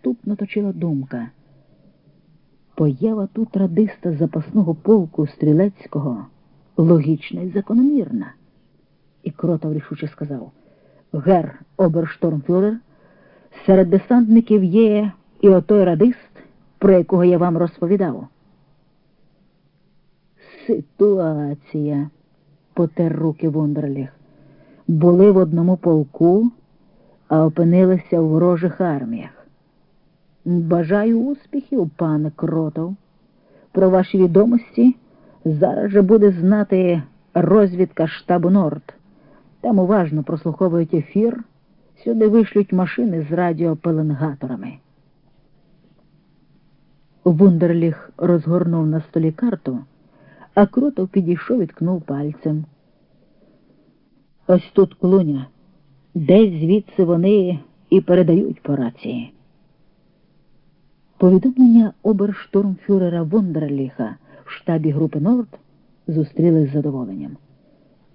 підступно точила думка. Поява тут радиста запасного полку стрілецького логічна і закономірна. І Кротов рішуче сказав Гер Оберштормфюрер, серед десантників є і отой радист, про якого я вам розповідав. Ситуація, потер руки Вундерліх. Були в одному полку, а опинилися в ворожих арміях. Бажаю успіхів, пане Кротов. Про ваші відомості зараз же буде знати розвідка штабу Норд. Там уважно прослуховують ефір, сюди вишлють машини з радіопеленгаторами. Вундерліх розгорнув на столі карту, а Кротов підійшов і ткнув пальцем. Ось тут клуня. Десь звідси вони і передають по рації. Повідомлення оберштурмфюрера Вондерліха в штабі групи Норд зустріли з задоволенням.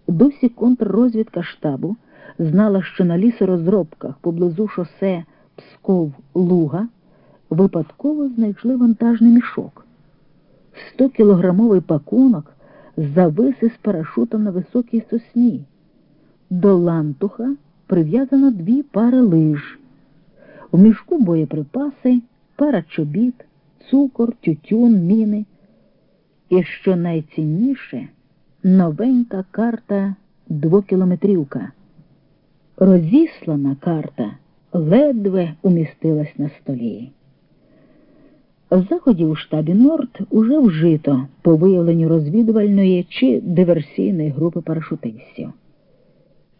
Досі контррозвідка штабу знала, що на лісорозробках поблизу шосе Псков-Луга випадково знайшли вантажний мішок. 100-кілограмовий пакунок завис із парашутом на високій сосні. До лантуха прив'язано дві пари лиж. В мішку боєприпаси, пара чобіт, цукор, тютюн, міни. І що найцінніше новенька карта двокілометрівка. Розіслана карта ледве умістилась на столі. Заходів у штабі Норд уже вжито по виявленню розвідувальної чи диверсійної групи парашутистів.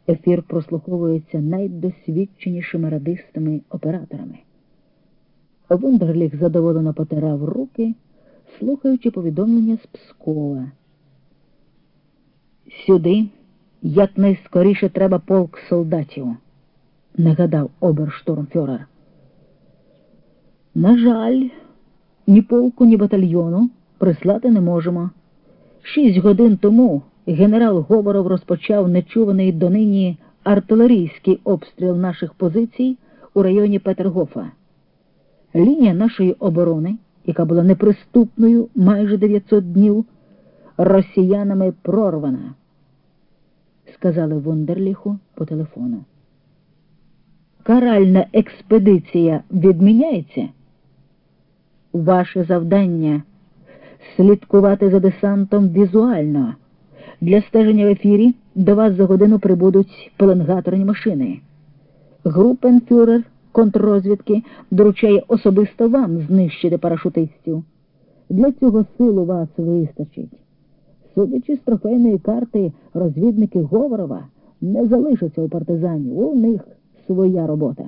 Ефір прослуховується найдосвідченішими радистами-операторами. Вундерліх задоволено потирав руки, слухаючи повідомлення з Пскова. Сюди якнайскоріше треба полк солдатів, нагадав оберштурмфюрер. На жаль, ні полку, ні батальйону прислати не можемо. Шість годин тому генерал Говоров розпочав нечуваний донині артилерійський обстріл наших позицій у районі Петергофа. Лінія нашої оборони, яка була неприступною майже 900 днів, росіянами прорвана, сказали Вондерліху по телефону. Каральна експедиція відміняється. Ваше завдання слідкувати за десантом візуально. Для стеження в ефірі до вас за годину прибудуть пеленгаторні машини. Групенфюрер контррозвідки доручає особисто вам знищити парашутистів. Для цього сил вас вистачить. Судячи з трофейної карти, розвідники Говорова не залишаться у партизанів. У них своя робота.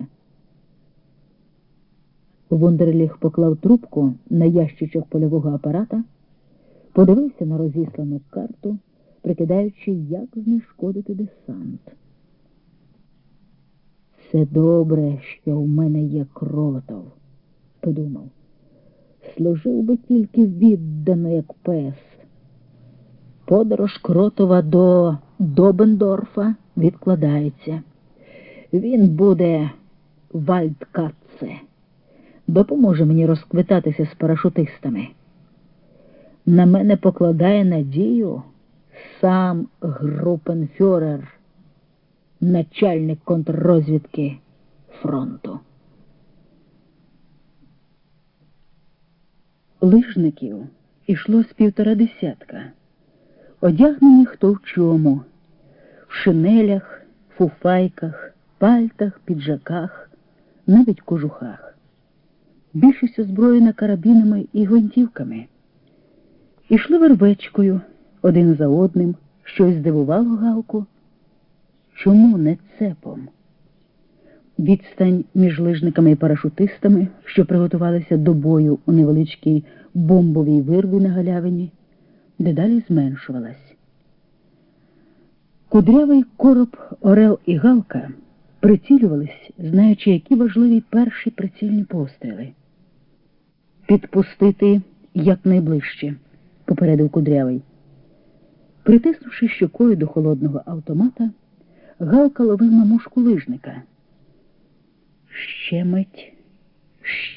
Вундерліх поклав трубку на ящичок польового апарата, подивився на розіслану карту, прикидаючи, як знешкодити десант. Це добре, що в мене є кротов, подумав. Служив би тільки віддано, як пес. Подорож кротова до Добендорфа відкладається. Він буде вальдкатце допоможе мені розквитатися з парашутистами. На мене покладає надію сам групенфюрер, начальник контррозвідки фронту. Лижників ішло з півтора десятка, одягнені хто в чому, в шинелях, фуфайках, пальтах, піджаках, навіть кожухах більшість озброєна карабінами і гвинтівками. Ішли вервечкою один за одним, щось здивувало Галку. Чому не цепом? Відстань між лижниками і парашутистами, що приготувалися до бою у невеличкій бомбовій вирві на галявині, дедалі зменшувалась. Кудрявий короб Орел і Галка прицілювались, знаючи, які важливі перші прицільні постріли. Підпустити якнайближче, попередив кудрявий. Притиснувши щокою до холодного автомата, Галка ловив на лижника. Ще мить,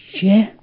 ще